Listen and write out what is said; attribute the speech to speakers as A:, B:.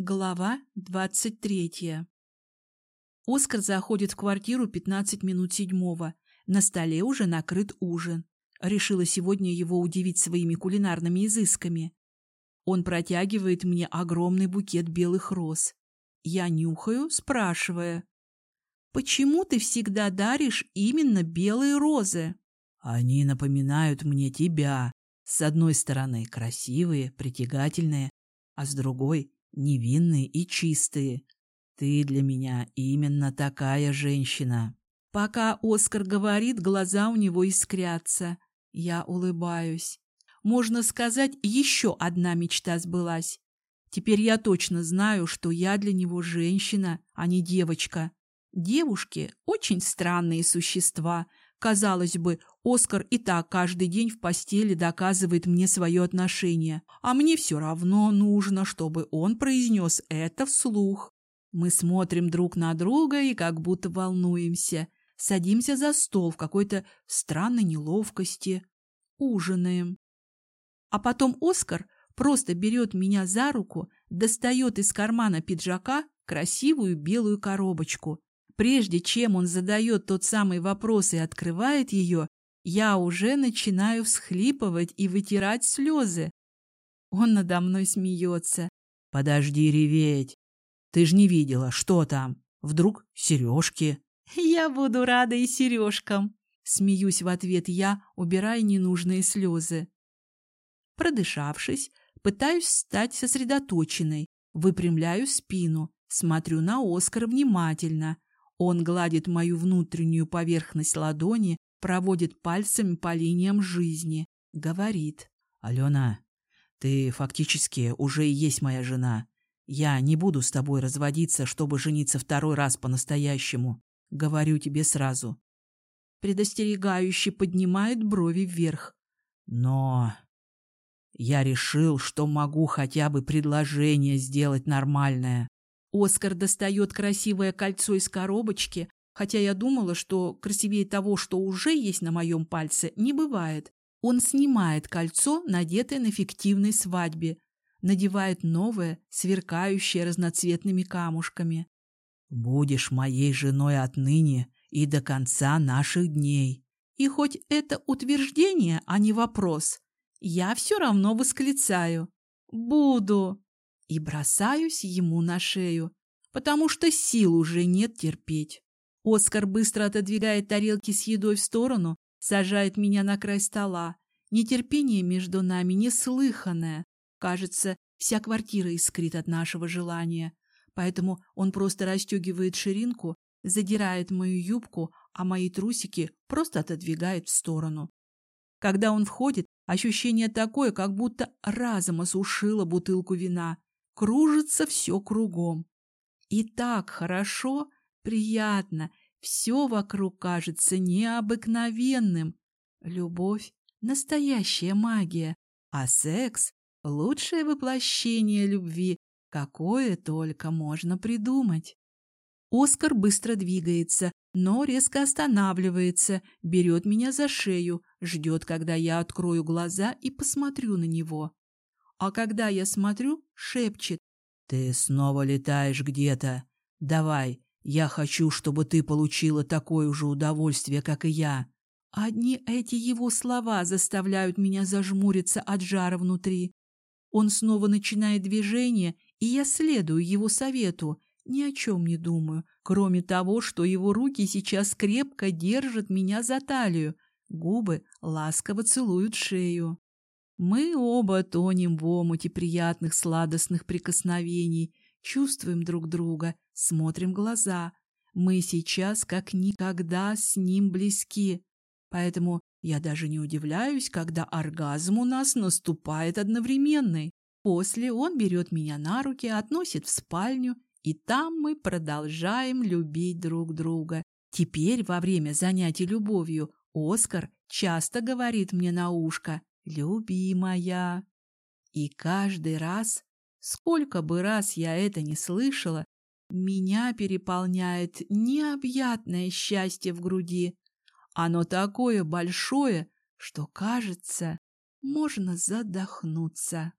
A: Глава двадцать третья. Оскар заходит в квартиру пятнадцать минут седьмого. На столе уже накрыт ужин. Решила сегодня его удивить своими кулинарными изысками. Он протягивает мне огромный букет белых роз. Я нюхаю, спрашивая. «Почему ты всегда даришь именно белые розы?»
B: «Они напоминают мне тебя. С одной стороны красивые, притягательные, а с другой невинные и чистые. Ты для меня именно такая женщина.
A: Пока Оскар говорит, глаза у него искрятся. Я улыбаюсь. Можно сказать, еще одна мечта сбылась. Теперь я точно знаю, что я для него женщина, а не девочка. Девушки – очень странные существа. Казалось бы, Оскар и так каждый день в постели доказывает мне свое отношение, а мне все равно нужно, чтобы он произнес это вслух. Мы смотрим друг на друга и как будто волнуемся. Садимся за стол в какой-то странной неловкости. Ужинаем. А потом Оскар просто берет меня за руку, достает из кармана пиджака красивую белую коробочку. Прежде чем он задает тот самый вопрос и открывает ее, я уже начинаю всхлипывать и вытирать слезы. Он надо мной смеется.
B: «Подожди реветь. Ты ж не видела, что там? Вдруг сережки?»
A: «Я буду рада и сережкам», — смеюсь в ответ я, убирая ненужные слезы. Продышавшись, пытаюсь стать сосредоточенной, выпрямляю спину, смотрю на Оскара внимательно. Он гладит мою внутреннюю поверхность ладони, проводит пальцами по линиям жизни, говорит.
B: «Алена, ты фактически уже и есть моя жена. Я не буду с тобой разводиться, чтобы жениться второй раз по-настоящему. Говорю тебе сразу».
A: Предостерегающе поднимает брови вверх.
B: «Но...» Я решил, что могу хотя бы предложение сделать нормальное.
A: Оскар достает красивое кольцо из коробочки, хотя я думала, что красивее того, что уже есть на моем пальце, не бывает. Он снимает кольцо, надетое на фиктивной свадьбе, надевает новое, сверкающее разноцветными камушками.
B: «Будешь моей женой отныне и до конца наших дней».
A: И хоть это утверждение, а не вопрос, я все равно восклицаю «Буду!» и бросаюсь ему на шею, потому что сил уже нет терпеть. Оскар быстро отодвигает тарелки с едой в сторону, сажает меня на край стола. Нетерпение между нами неслыханное. Кажется, вся квартира искрит от нашего желания. Поэтому он просто расстегивает ширинку, задирает мою юбку, а мои трусики просто отодвигает в сторону. Когда он входит, ощущение такое, как будто разом осушило бутылку вина. Кружится все кругом. И так хорошо, приятно, все вокруг кажется необыкновенным. Любовь — настоящая магия, а секс — лучшее воплощение любви, какое только можно придумать. Оскар быстро двигается, но резко останавливается, берет меня за шею, ждет, когда я открою глаза и посмотрю на него. А когда я смотрю, шепчет.
B: «Ты снова летаешь где-то. Давай, я хочу, чтобы ты получила такое же удовольствие, как и я.
A: Одни эти его слова заставляют меня зажмуриться от жара внутри. Он снова начинает движение, и я следую его совету, ни о чем не думаю, кроме того, что его руки сейчас крепко держат меня за талию, губы ласково целуют шею. Мы оба тонем в омуте приятных сладостных прикосновений, чувствуем друг друга, смотрим глаза. Мы сейчас как никогда с ним близки. Поэтому я даже не удивляюсь, когда оргазм у нас наступает одновременный. После он берет меня на руки, относит в спальню, и там мы продолжаем любить друг друга. Теперь, во время занятий любовью, Оскар часто говорит мне на ушко «любимая». И каждый раз Сколько бы раз я это не слышала, меня переполняет необъятное счастье в груди. Оно такое большое, что, кажется, можно задохнуться.